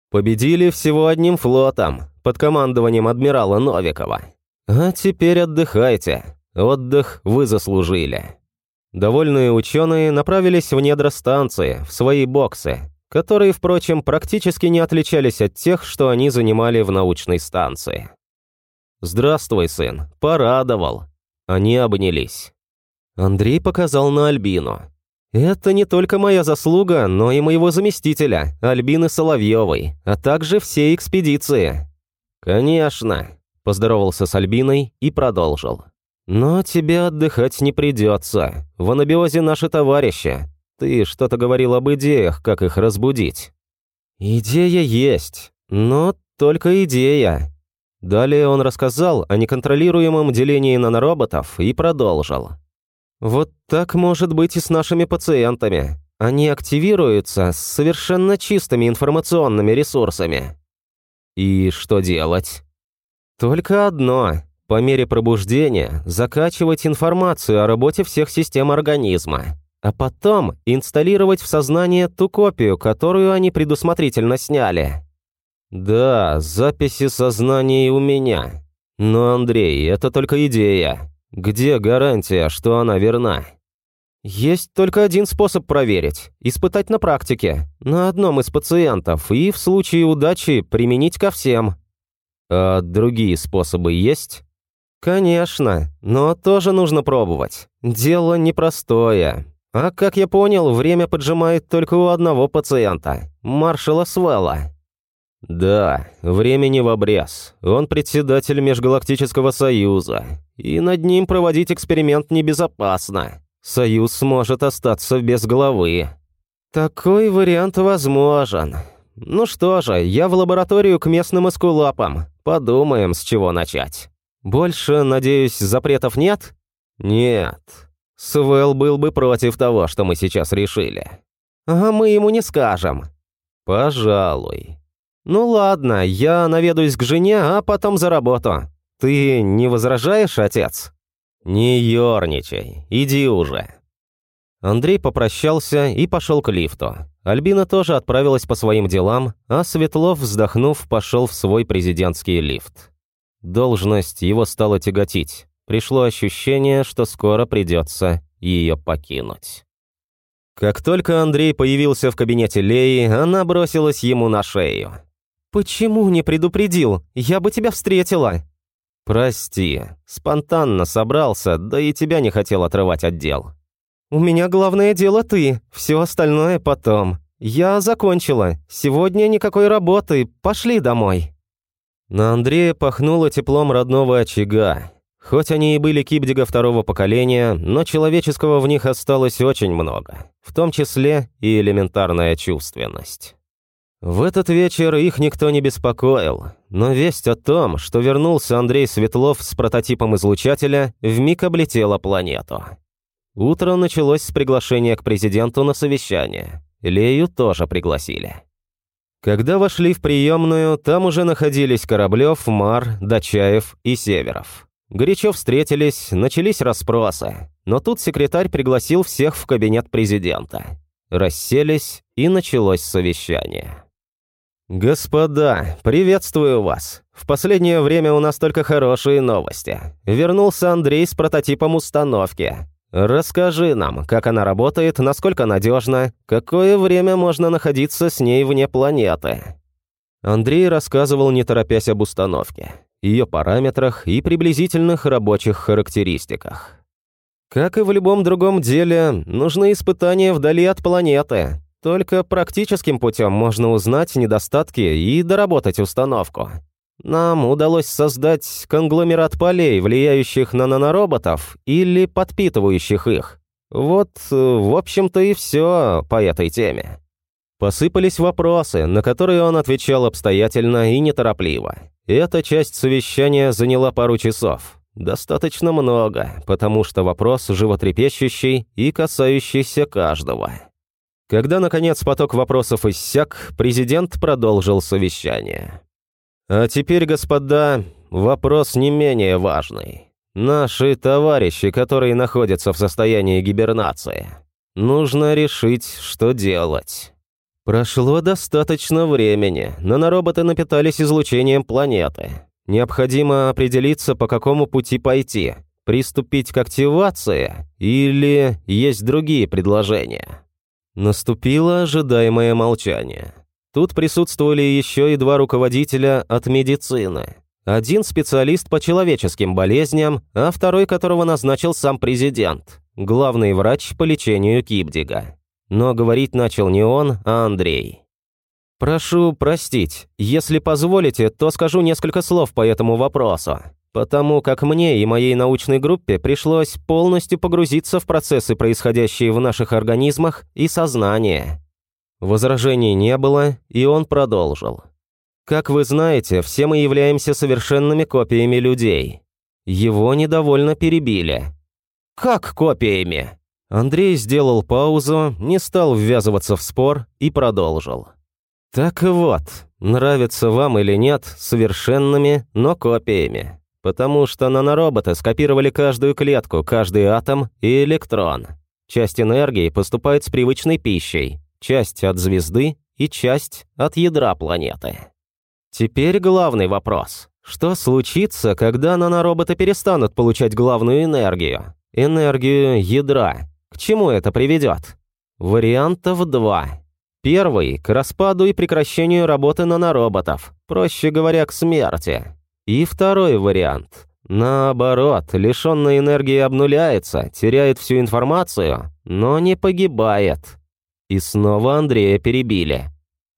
Победили всего одним флотом, под командованием адмирала Новикова. А теперь отдыхайте. Отдых вы заслужили. Довольные ученые направились в недра станции, в свои боксы, которые, впрочем, практически не отличались от тех, что они занимали в научной станции. «Здравствуй, сын, порадовал». Они обнялись. Андрей показал на Альбину. «Это не только моя заслуга, но и моего заместителя, Альбины Соловьевой, а также всей экспедиции». «Конечно», – поздоровался с Альбиной и продолжил. «Но тебе отдыхать не придется. В анабиозе наши товарищи. Ты что-то говорил об идеях, как их разбудить. Идея есть, но только идея. Далее он рассказал о неконтролируемом делении нанороботов и продолжил. Вот так может быть и с нашими пациентами. Они активируются с совершенно чистыми информационными ресурсами. И что делать? Только одно. По мере пробуждения закачивать информацию о работе всех систем организма, а потом инсталлировать в сознание ту копию, которую они предусмотрительно сняли. Да, записи сознания у меня. Но, Андрей, это только идея. Где гарантия, что она верна? Есть только один способ проверить – испытать на практике, на одном из пациентов, и в случае удачи применить ко всем. А другие способы есть? Конечно, но тоже нужно пробовать. Дело непростое. А как я понял, время поджимает только у одного пациента – маршала Свелла. Да, времени в обрез. Он председатель Межгалактического Союза, и над ним проводить эксперимент небезопасно. Союз сможет остаться без головы. Такой вариант возможен. Ну что же, я в лабораторию к местным эскулапам. Подумаем, с чего начать. Больше, надеюсь, запретов нет? Нет. Свел был бы против того, что мы сейчас решили. А мы ему не скажем. Пожалуй. Ну ладно, я наведаюсь к жене, а потом за работу. Ты не возражаешь, отец? Не ерничай, иди уже. Андрей попрощался и пошел к лифту. Альбина тоже отправилась по своим делам, а Светлов, вздохнув, пошел в свой президентский лифт. Должность его стала тяготить. Пришло ощущение, что скоро придется ее покинуть. Как только Андрей появился в кабинете Леи, она бросилась ему на шею. «Почему не предупредил? Я бы тебя встретила!» «Прости, спонтанно собрался, да и тебя не хотел отрывать от дел». «У меня главное дело ты, все остальное потом. Я закончила, сегодня никакой работы, пошли домой». На Андрея пахнуло теплом родного очага. Хоть они и были кибдига второго поколения, но человеческого в них осталось очень много, в том числе и элементарная чувственность. В этот вечер их никто не беспокоил, но весть о том, что вернулся Андрей Светлов с прототипом излучателя, вмиг облетела планету. Утро началось с приглашения к президенту на совещание. Лею тоже пригласили. Когда вошли в приемную, там уже находились Кораблев, Мар, Дачаев и Северов. Горячо встретились, начались расспросы, но тут секретарь пригласил всех в кабинет президента. Расселись, и началось совещание. «Господа, приветствую вас. В последнее время у нас только хорошие новости. Вернулся Андрей с прототипом установки. Расскажи нам, как она работает, насколько надежна, какое время можно находиться с ней вне планеты». Андрей рассказывал, не торопясь об установке, ее параметрах и приблизительных рабочих характеристиках. Как и в любом другом деле, нужны испытания вдали от планеты. Только практическим путем можно узнать недостатки и доработать установку. Нам удалось создать конгломерат полей, влияющих на нанороботов или подпитывающих их. Вот, в общем-то, и все по этой теме. Посыпались вопросы, на которые он отвечал обстоятельно и неторопливо. Эта часть совещания заняла пару часов. Достаточно много, потому что вопрос животрепещущий и касающийся каждого. Когда, наконец, поток вопросов иссяк, президент продолжил совещание. А теперь, господа, вопрос не менее важный. Наши товарищи, которые находятся в состоянии гибернации. Нужно решить, что делать. Прошло достаточно времени, нанороботы напитались излучением планеты. Необходимо определиться, по какому пути пойти. Приступить к активации или есть другие предложения. Наступило ожидаемое молчание. Тут присутствовали еще и два руководителя от медицины. Один специалист по человеческим болезням, а второй которого назначил сам президент, главный врач по лечению Кибдига. Но говорить начал не он, а Андрей. «Прошу простить, если позволите, то скажу несколько слов по этому вопросу. потому как мне и моей научной группе пришлось полностью погрузиться в процессы, происходящие в наших организмах и сознании. Возражений не было, и он продолжил. Как вы знаете, все мы являемся совершенными копиями людей. Его недовольно перебили. «Как копиями?» Андрей сделал паузу, не стал ввязываться в спор и продолжил. «Так вот, нравится вам или нет, совершенными, но копиями. Потому что нанороботы скопировали каждую клетку, каждый атом и электрон. Часть энергии поступает с привычной пищей, часть от звезды и часть от ядра планеты. Теперь главный вопрос. Что случится, когда нанороботы перестанут получать главную энергию? Энергию ядра. К чему это приведет? Вариантов два. Первый – к распаду и прекращению работы нанороботов, проще говоря, к смерти. И второй вариант. Наоборот, лишенная энергии обнуляется, теряет всю информацию, но не погибает. И снова Андрея перебили.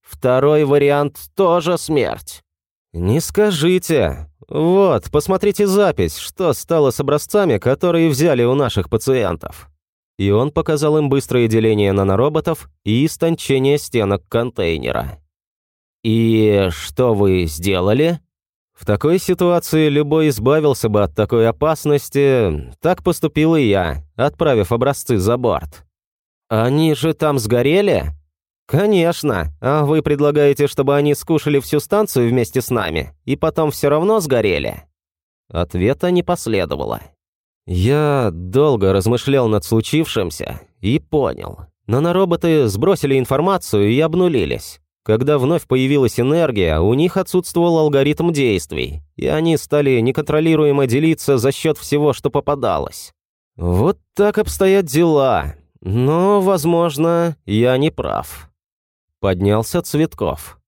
Второй вариант тоже смерть. Не скажите. Вот, посмотрите запись, что стало с образцами, которые взяли у наших пациентов. И он показал им быстрое деление нанороботов и истончение стенок контейнера. «И что вы сделали?» В такой ситуации любой избавился бы от такой опасности. Так поступил и я, отправив образцы за борт. Они же там сгорели? Конечно. А вы предлагаете, чтобы они скушали всю станцию вместе с нами и потом все равно сгорели? Ответа не последовало. Я долго размышлял над случившимся и понял. Нанороботы сбросили информацию и обнулились. Когда вновь появилась энергия, у них отсутствовал алгоритм действий, и они стали неконтролируемо делиться за счет всего, что попадалось. Вот так обстоят дела. Но, возможно, я не прав. Поднялся Цветков.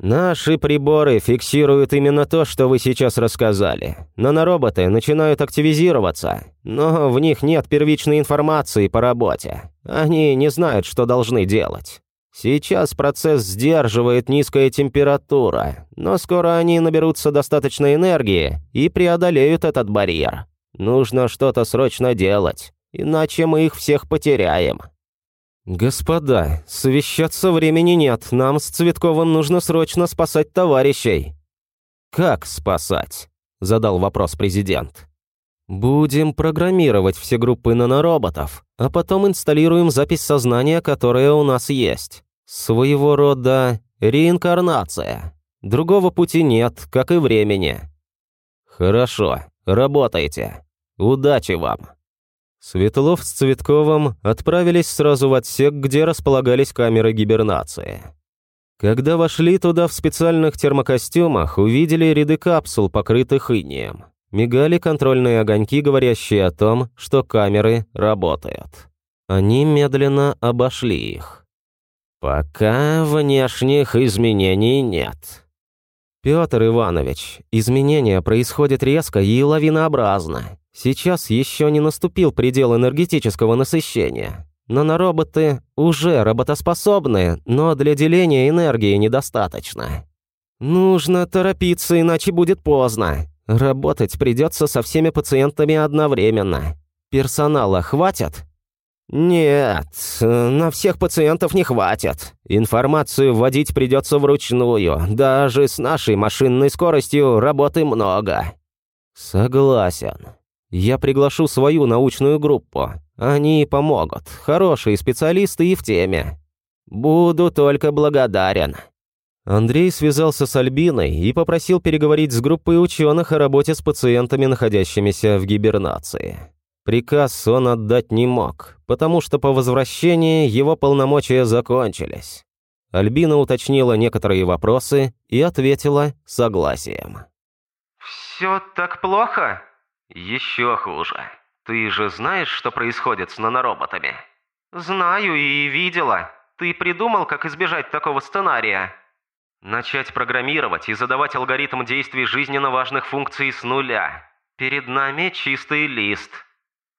Наши приборы фиксируют именно то, что вы сейчас рассказали. Нанороботы начинают активизироваться, но в них нет первичной информации по работе. Они не знают, что должны делать. Сейчас процесс сдерживает низкая температура, но скоро они наберутся достаточной энергии и преодолеют этот барьер. Нужно что-то срочно делать, иначе мы их всех потеряем. «Господа, совещаться времени нет, нам с Цветковым нужно срочно спасать товарищей». «Как спасать?» – задал вопрос президент. «Будем программировать все группы нанороботов, а потом инсталируем запись сознания, которая у нас есть. Своего рода реинкарнация. Другого пути нет, как и времени. Хорошо, работайте. Удачи вам. Светлов с Цветковым отправились сразу в отсек, где располагались камеры гибернации. Когда вошли туда в специальных термокостюмах, увидели ряды капсул, покрытых инеем. Мигали контрольные огоньки, говорящие о том, что камеры работают. Они медленно обошли их. «Пока внешних изменений нет». «Петр Иванович, изменения происходят резко и лавинообразно. Сейчас еще не наступил предел энергетического насыщения. Нанороботы уже работоспособны, но для деления энергии недостаточно. Нужно торопиться, иначе будет поздно. Работать придется со всеми пациентами одновременно. Персонала хватит?» «Нет, на всех пациентов не хватит. Информацию вводить придется вручную. Даже с нашей машинной скоростью работы много». «Согласен. Я приглашу свою научную группу. Они помогут. Хорошие специалисты и в теме. Буду только благодарен». Андрей связался с Альбиной и попросил переговорить с группой ученых о работе с пациентами, находящимися в гибернации. Приказ он отдать не мог, потому что по возвращении его полномочия закончились. Альбина уточнила некоторые вопросы и ответила согласием. «Все так плохо?» «Еще хуже. Ты же знаешь, что происходит с нанороботами?» «Знаю и видела. Ты придумал, как избежать такого сценария?» «Начать программировать и задавать алгоритм действий жизненно важных функций с нуля. Перед нами чистый лист.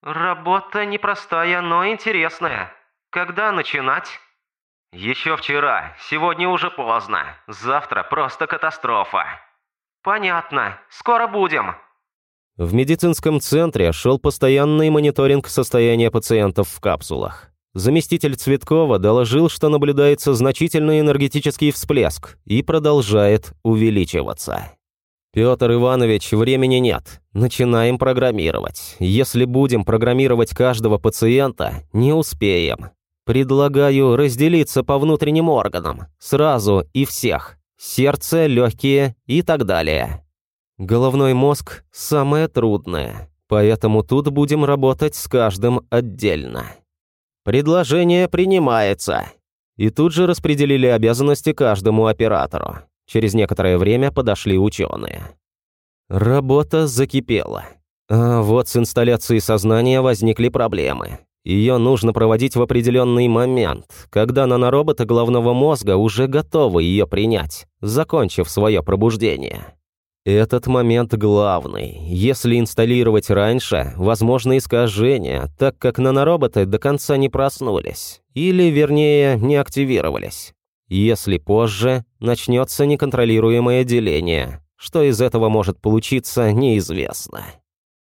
«Работа непростая, но интересная. Когда начинать?» «Еще вчера. Сегодня уже поздно. Завтра просто катастрофа». «Понятно. Скоро будем». В медицинском центре шел постоянный мониторинг состояния пациентов в капсулах. Заместитель Цветкова доложил, что наблюдается значительный энергетический всплеск и продолжает увеличиваться. «Петр Иванович, времени нет. Начинаем программировать. Если будем программировать каждого пациента, не успеем. Предлагаю разделиться по внутренним органам. Сразу и всех. Сердце, легкие и так далее. Головной мозг – самое трудное, поэтому тут будем работать с каждым отдельно. Предложение принимается. И тут же распределили обязанности каждому оператору. Через некоторое время подошли ученые. Работа закипела. А вот с инсталляцией сознания возникли проблемы. Ее нужно проводить в определенный момент, когда нанороботы головного мозга уже готовы ее принять, закончив свое пробуждение. Этот момент главный. Если инсталлировать раньше, возможно искажение, так как нанороботы до конца не проснулись. Или, вернее, не активировались. Если позже, начнется неконтролируемое деление. Что из этого может получиться, неизвестно.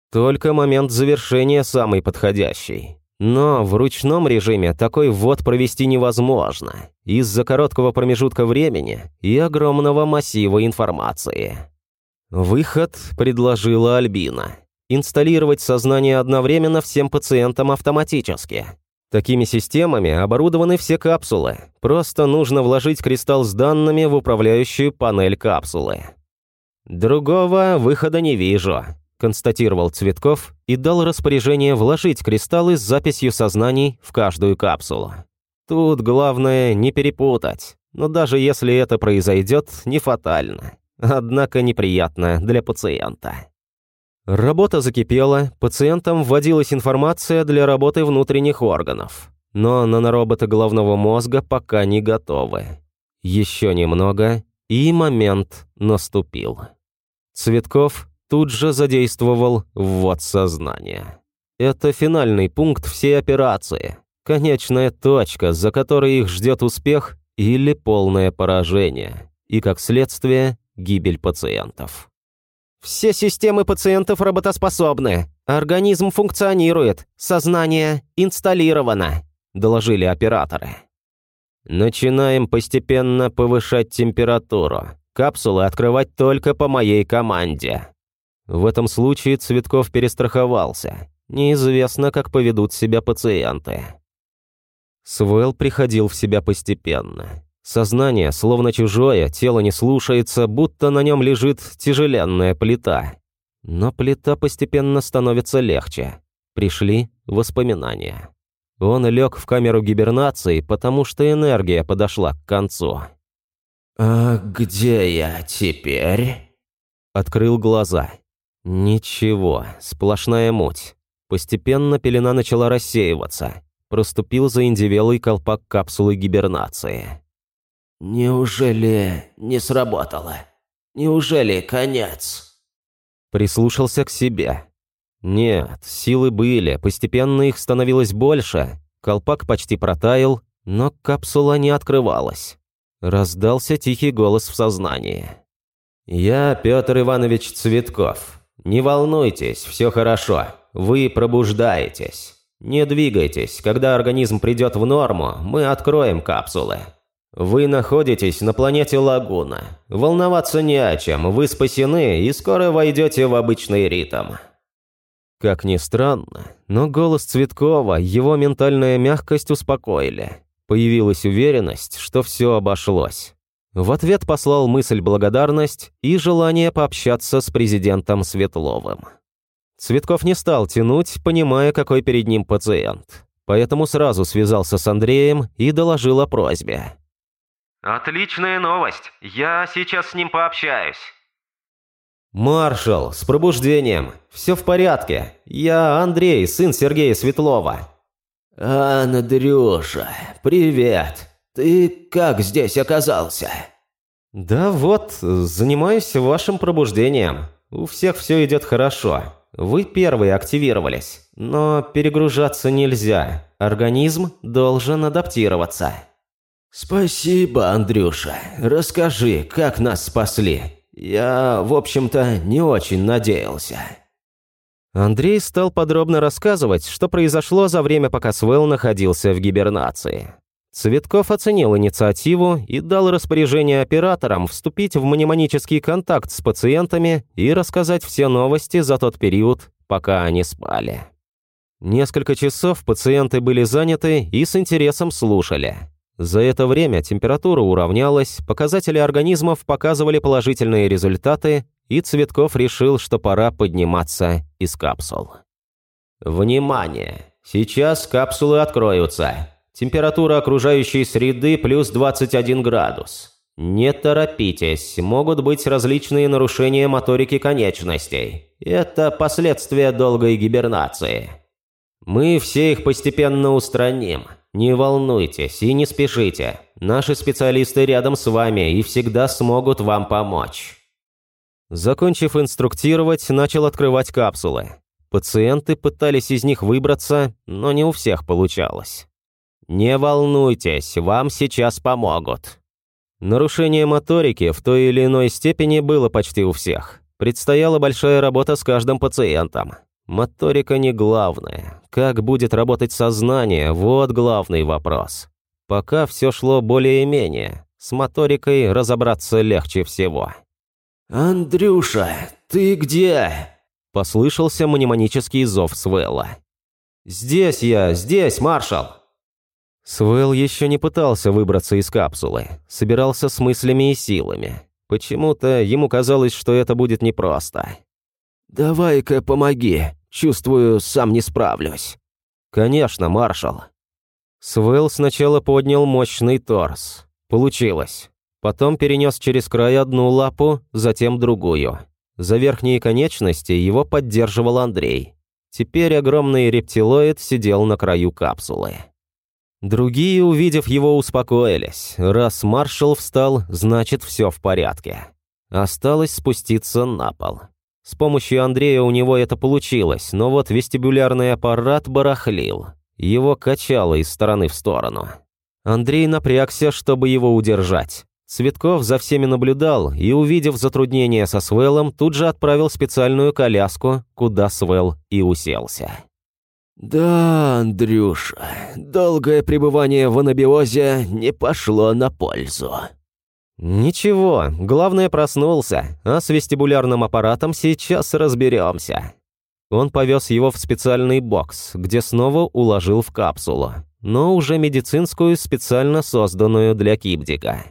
Только момент завершения самый подходящий. Но в ручном режиме такой ввод провести невозможно из-за короткого промежутка времени и огромного массива информации. Выход предложила Альбина. Инсталлировать сознание одновременно всем пациентам автоматически. Такими системами оборудованы все капсулы. Просто нужно вложить кристалл с данными в управляющую панель капсулы. Другого выхода не вижу, констатировал Цветков и дал распоряжение вложить кристаллы с записью сознаний в каждую капсулу. Тут главное не перепутать. Но даже если это произойдет, не фатально. Однако неприятно для пациента. Работа закипела, пациентам вводилась информация для работы внутренних органов. Но нанороботы головного мозга пока не готовы. Еще немного, и момент наступил. Цветков тут же задействовал ввод сознания. Это финальный пункт всей операции, конечная точка, за которой их ждет успех или полное поражение, и, как следствие, гибель пациентов. Все системы пациентов работоспособны. Организм функционирует. Сознание инсталлировано», – доложили операторы. «Начинаем постепенно повышать температуру. Капсулы открывать только по моей команде». В этом случае Цветков перестраховался. Неизвестно, как поведут себя пациенты. Свел приходил в себя постепенно. Сознание, словно чужое, тело не слушается, будто на нем лежит тяжеленная плита. Но плита постепенно становится легче. Пришли воспоминания. Он лег в камеру гибернации, потому что энергия подошла к концу. «А где я теперь?» Открыл глаза. Ничего, сплошная муть. Постепенно пелена начала рассеиваться. Проступил заиндивелый колпак капсулы гибернации. «Неужели не сработало? Неужели конец?» Прислушался к себе. Нет, силы были, постепенно их становилось больше. Колпак почти протаял, но капсула не открывалась. Раздался тихий голос в сознании. «Я Петр Иванович Цветков. Не волнуйтесь, все хорошо. Вы пробуждаетесь. Не двигайтесь, когда организм придет в норму, мы откроем капсулы. Вы находитесь на планете Лагуна. Волноваться не о чем, вы спасены и скоро войдете в обычный ритм. Как ни странно, но голос Цветкова, его ментальная мягкость успокоили. Появилась уверенность, что все обошлось. В ответ послал мысль благодарность и желание пообщаться с президентом Светловым. Цветков не стал тянуть, понимая, какой перед ним пациент. Поэтому сразу связался с Андреем и доложил о просьбе. «Отличная новость. Я сейчас с ним пообщаюсь». «Маршал, с пробуждением. Все в порядке. Я Андрей, сын Сергея Светлова». «Андрюша, привет. Ты как здесь оказался?» «Да вот, занимаюсь вашим пробуждением. У всех все идет хорошо. Вы первые активировались, но перегружаться нельзя. Организм должен адаптироваться». «Спасибо, Андрюша. Расскажи, как нас спасли. Я, в общем-то, не очень надеялся». Андрей стал подробно рассказывать, что произошло за время, пока Свел находился в гибернации. Цветков оценил инициативу и дал распоряжение операторам вступить в мнемонический контакт с пациентами и рассказать все новости за тот период, пока они спали. Несколько часов пациенты были заняты и с интересом слушали. За это время температура уравнялась, показатели организмов показывали положительные результаты, и Цветков решил, что пора подниматься из капсул. «Внимание! Сейчас капсулы откроются. Температура окружающей среды плюс 21 градус. Не торопитесь, могут быть различные нарушения моторики конечностей. Это последствия долгой гибернации. Мы все их постепенно устраним. Не волнуйтесь и не спешите. Наши специалисты рядом с вами и всегда смогут вам помочь. Закончив инструктировать, начал открывать капсулы. Пациенты пытались из них выбраться, но не у всех получалось. «Не волнуйтесь, вам сейчас помогут». Нарушение моторики в той или иной степени было почти у всех. Предстояла большая работа с каждым пациентом. Моторика не главное. Как будет работать сознание – вот главный вопрос. Пока все шло более-менее. С моторикой разобраться легче всего. «Андрюша, ты где?» – послышался мнемонический зов Свелла. «Здесь я, здесь, маршал!» Свел еще не пытался выбраться из капсулы, собирался с мыслями и силами. Почему-то ему казалось, что это будет непросто. «Давай-ка помоги», Чувствую, сам не справлюсь». «Конечно, маршал». Свел сначала поднял мощный торс. Получилось. Потом перенес через край одну лапу, затем другую. За верхние конечности его поддерживал Андрей. Теперь огромный рептилоид сидел на краю капсулы. Другие, увидев его, успокоились. Раз маршал встал, значит, все в порядке. Осталось спуститься на пол. С помощью Андрея у него это получилось, но вот вестибулярный аппарат барахлил. Его качало из стороны в сторону. Андрей напрягся, чтобы его удержать. Цветков за всеми наблюдал и, увидев затруднение со Свеллом, тут же отправил специальную коляску, куда Свел и уселся. «Да, Андрюша, долгое пребывание в анабиозе не пошло на пользу», «Ничего, главное проснулся, а с вестибулярным аппаратом сейчас разберемся». Он повез его в специальный бокс, где снова уложил в капсулу, но уже медицинскую, специально созданную для кибдика.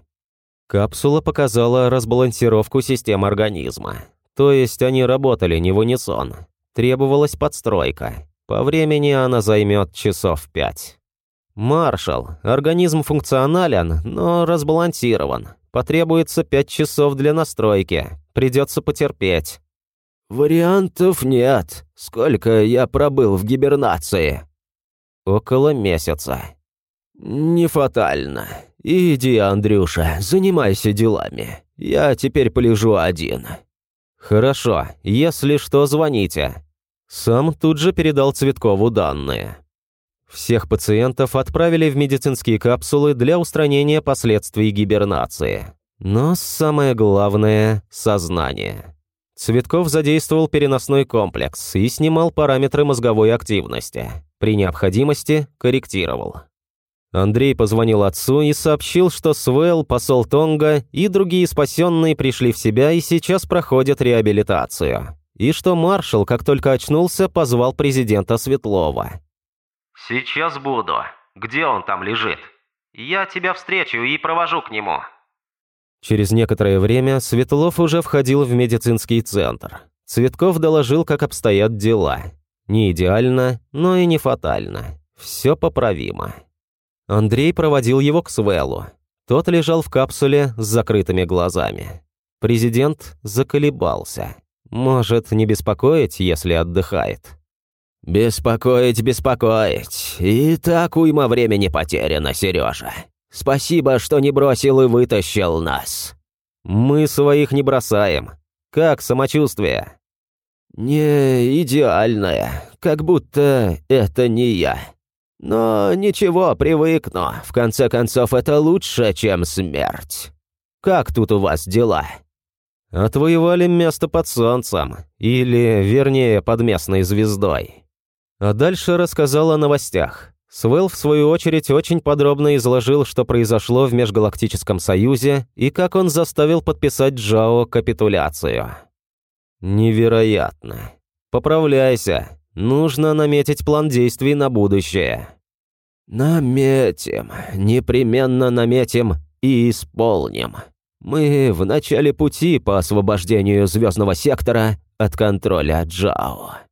Капсула показала разбалансировку систем организма. То есть они работали не в унисон. Требовалась подстройка. По времени она займет часов пять. «Маршал, организм функционален, но разбалансирован. Потребуется пять часов для настройки. Придется потерпеть». «Вариантов нет. Сколько я пробыл в гибернации?» «Около месяца». «Не фатально. Иди, Андрюша, занимайся делами. Я теперь полежу один». «Хорошо. Если что, звоните». Сам тут же передал Цветкову данные. Всех пациентов отправили в медицинские капсулы для устранения последствий гибернации. Но самое главное – сознание. Цветков задействовал переносной комплекс и снимал параметры мозговой активности. При необходимости корректировал. Андрей позвонил отцу и сообщил, что Свел, посол Тонга и другие спасенные пришли в себя и сейчас проходят реабилитацию. И что маршал, как только очнулся, позвал президента Светлова. «Сейчас буду. Где он там лежит? Я тебя встречу и провожу к нему». Через некоторое время Светлов уже входил в медицинский центр. Цветков доложил, как обстоят дела. Не идеально, но и не фатально. Все поправимо. Андрей проводил его к Свеллу. Тот лежал в капсуле с закрытыми глазами. Президент заколебался. Может, не беспокоить, если отдыхает. «Беспокоить, беспокоить. И так уйма времени потеряно, Сережа. Спасибо, что не бросил и вытащил нас». «Мы своих не бросаем. Как самочувствие?» «Не идеальное, как будто это не я. Но ничего, привыкну. В конце концов, это лучше, чем смерть. Как тут у вас дела?» Отвоевали место под солнцем, или, вернее, под местной звездой. А дальше рассказал о новостях. Свел, в свою очередь, очень подробно изложил, что произошло в Межгалактическом Союзе и как он заставил подписать Джао капитуляцию. Невероятно. Поправляйся. Нужно наметить план действий на будущее. Наметим, непременно наметим и исполним. Мы в начале пути по освобождению звездного сектора от контроля Джао.